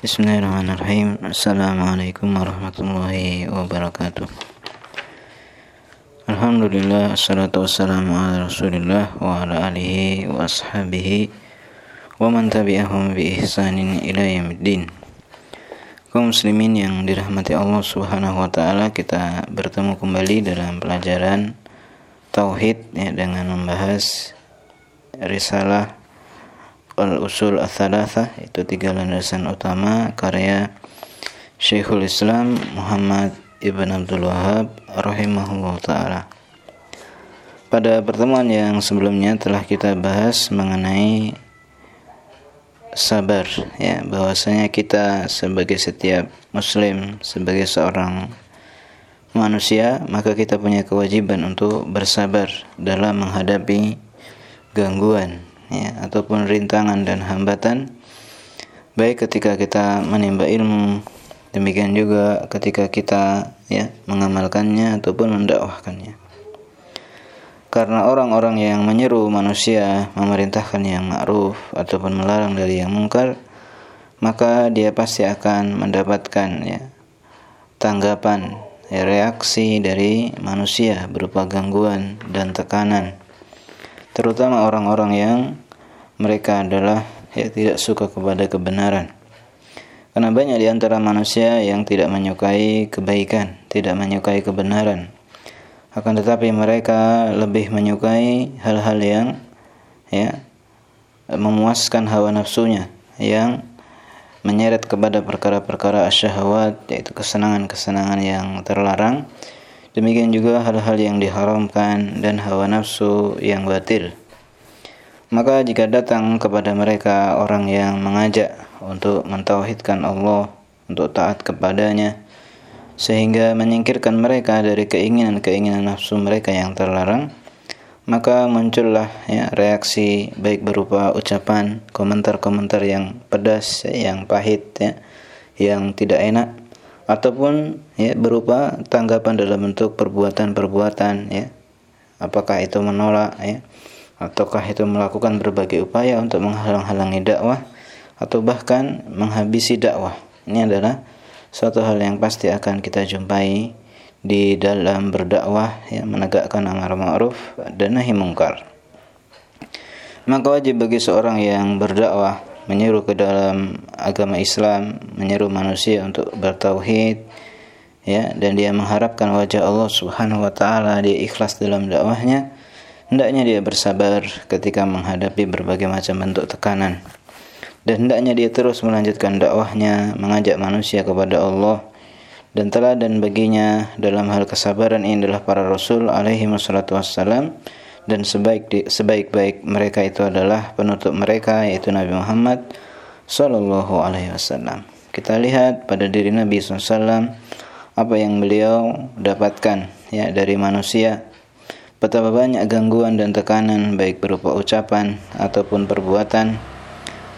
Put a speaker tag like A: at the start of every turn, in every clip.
A: Bismillahirrahmanirrahim. Assalamualaikum warahmatullahi wabarakatuh. Alhamdulillah Assalatu wassalamu ala rasulillah Wa ala alihi wa ashabihi Wa man tabi'ahum bi ihsanin ila yamiddin Kaum muslimin yang dirahmati Allah subhanahu wa ta'ala Kita bertemu kembali dalam pelajaran Tauhid ya, Dengan membahas Risalah Al-Usul Al-Thalatha itu tiga landasan utama karya Syekhul Islam Muhammad Ibn Abdul Wahab rahimahullah taala. Pada pertemuan yang sebelumnya telah kita bahas mengenai sabar ya bahwasanya kita sebagai setiap muslim sebagai seorang manusia maka kita punya kewajiban untuk bersabar dalam menghadapi gangguan ya ataupun rintangan dan hambatan baik ketika kita menimba ilmu demikian juga ketika kita ya mengamalkannya ataupun mendakwahkannya. Karena orang-orang yang menyeru manusia memerintahkan yang ma'ruf ataupun melarang dari yang mungkar maka dia pasti akan mendapatkan ya tanggapan ya, reaksi dari manusia berupa gangguan dan tekanan terutama orang-orang yang mereka adalah ya tidak suka kepada kebenaran. Karena banyak di antara manusia yang tidak menyukai kebaikan, tidak menyukai kebenaran. Akan tetapi mereka lebih menyukai hal-hal yang ya memuaskan hawa nafsunya yang menyeret kepada perkara-perkara syahwat yaitu kesenangan-kesenangan yang terlarang Demikian juga hal-hal yang diharamkan dan hawa nafsu yang batil. Maka jika datang kepada mereka orang yang mengajak untuk mentauhidkan Allah, untuk taat kepadanya, sehingga menyingkirkan mereka dari keinginan-keinginan nafsu mereka yang terlarang, maka muncullah ya, reaksi baik berupa ucapan, komentar-komentar yang pedas, yang pahit, ya, yang tidak enak, ataupun ya berupa tanggapan dalam bentuk perbuatan-perbuatan ya. Apakah itu menolak ya ataukah itu melakukan berbagai upaya untuk menghalang-halangi dakwah atau bahkan menghabisi dakwah. Ini adalah suatu hal yang pasti akan kita jumpai di dalam berdakwah ya menegakkan amar ma'ruf dan nahi mungkar. Maka wajib bagi seorang yang berdakwah menyeru ke dalam agama Islam, menyeru manusia untuk bertauhid ya dan dia mengharapkan wajah Allah Subhanahu wa taala, dia ikhlas dalam dakwahnya, hendaknya dia bersabar ketika menghadapi berbagai macam bentuk tekanan. Dan hendaknya dia terus melanjutkan dakwahnya, mengajak manusia kepada Allah dan teladan baginya dalam hal kesabaran ini adalah para rasul alaihi wassalam dan sebaik sebaik-baik mereka itu adalah penutup mereka yaitu Nabi Muhammad sallallahu alaihi wasallam. Kita lihat pada diri Nabi SAW apa yang beliau dapatkan ya dari manusia. Betapa banyak gangguan dan tekanan baik berupa ucapan ataupun perbuatan.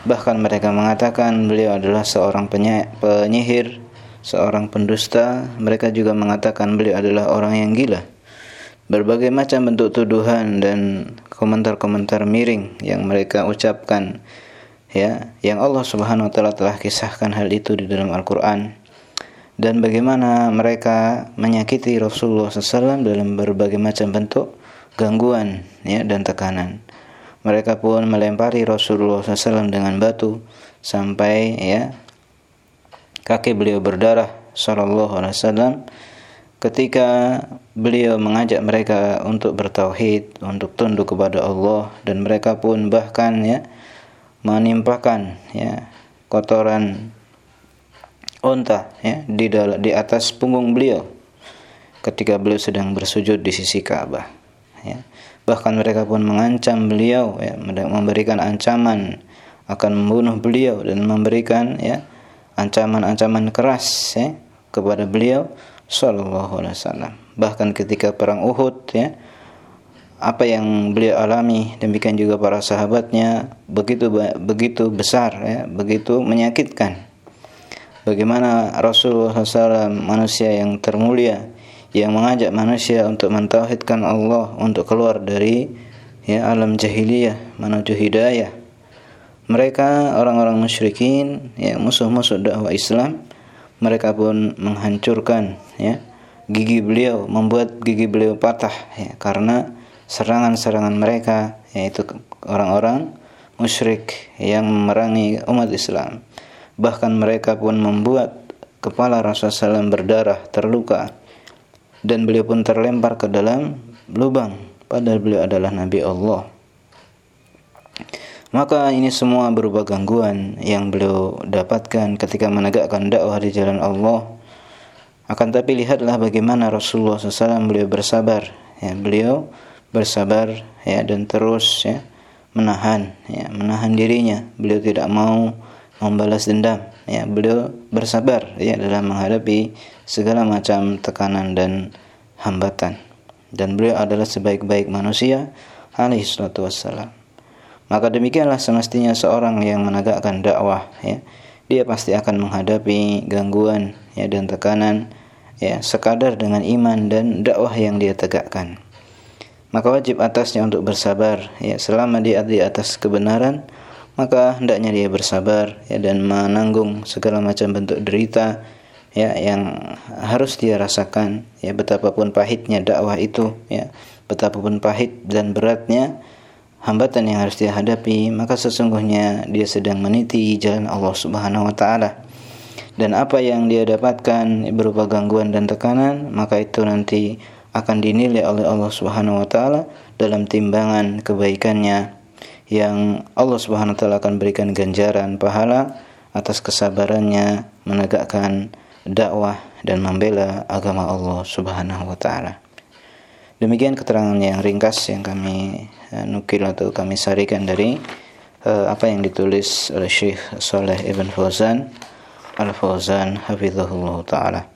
A: Bahkan mereka mengatakan beliau adalah seorang penyihir, seorang pendusta. Mereka juga mengatakan beliau adalah orang yang gila berbagai macam bentuk tuduhan dan komentar-komentar miring yang mereka ucapkan ya yang Allah Subhanahu wa taala telah kisahkan hal itu di dalam Al-Qur'an. Dan bagaimana mereka menyakiti Rasulullah SAW dalam berbagai macam bentuk gangguan ya dan tekanan. Mereka pun melempari Rasulullah SAW dengan batu sampai ya kaki beliau berdarah sallallahu alaihi wasallam ketika beliau mengajak mereka untuk bertauhid, untuk tunduk kepada Allah dan mereka pun bahkan ya menimpakan ya kotoran unta ya di dalam di atas punggung beliau ketika beliau sedang bersujud di sisi Ka'bah ya. Bahkan mereka pun mengancam beliau ya, memberikan ancaman akan membunuh beliau dan memberikan ya ancaman-ancaman keras ya kepada beliau Sallallahu Alaihi Wasallam. Bahkan ketika perang Uhud ya, apa yang beliau alami demikian juga para sahabatnya begitu begitu besar ya, begitu menyakitkan. Bagaimana Rasulullah SAW manusia yang termulia yang mengajak manusia untuk mentauhidkan Allah untuk keluar dari ya alam jahiliyah menuju hidayah mereka orang-orang musyrikin ya musuh-musuh dakwah Islam mereka pun menghancurkan ya. Gigi beliau membuat gigi beliau patah ya karena serangan-serangan mereka yaitu orang-orang musyrik yang memerangi umat Islam. Bahkan mereka pun membuat kepala Rasulullah SAW berdarah terluka. Dan beliau pun terlempar ke dalam lubang. Padahal beliau adalah Nabi Allah maka ini semua berupa gangguan yang beliau dapatkan ketika menegakkan dakwah di jalan Allah. Akan tapi lihatlah bagaimana Rasulullah SAW beliau bersabar, ya beliau bersabar ya dan terus ya menahan ya menahan dirinya. Beliau tidak mau membalas dendam. Ya beliau bersabar ya dalam menghadapi segala macam tekanan dan hambatan. Dan beliau adalah sebaik-baik manusia alaihi salatu wassalam. Maka demikianlah semestinya seorang yang menegakkan dakwah ya. Dia pasti akan menghadapi gangguan ya dan tekanan ya sekadar dengan iman dan dakwah yang dia tegakkan. Maka wajib atasnya untuk bersabar ya selama dia di atas kebenaran maka hendaknya dia bersabar ya dan menanggung segala macam bentuk derita ya yang harus dia rasakan ya betapapun pahitnya dakwah itu ya betapapun pahit dan beratnya hambatan yang harus dia hadapi, maka sesungguhnya dia sedang meniti jalan Allah Subhanahu wa taala. Dan apa yang dia dapatkan berupa gangguan dan tekanan, maka itu nanti akan dinilai oleh Allah Subhanahu wa taala dalam timbangan kebaikannya yang Allah Subhanahu wa taala akan berikan ganjaran pahala atas kesabarannya menegakkan dakwah dan membela agama Allah Subhanahu wa taala. Demikian keterangan yang ringkas yang kami uh, nukil atau kami sarikan dari uh, apa yang ditulis oleh Syekh Saleh Ibn Fauzan Al-Fauzan Hafizahullah Ta'ala.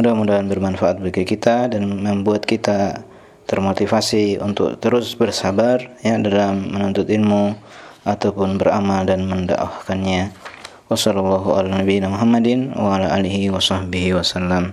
A: Mudah-mudahan bermanfaat bagi kita dan membuat kita termotivasi untuk terus bersabar ya dalam menuntut ilmu ataupun beramal dan mendakwahkannya. Wassallallahu ala nabiyina Muhammadin wa ala alihi wa sahbihi wasallam.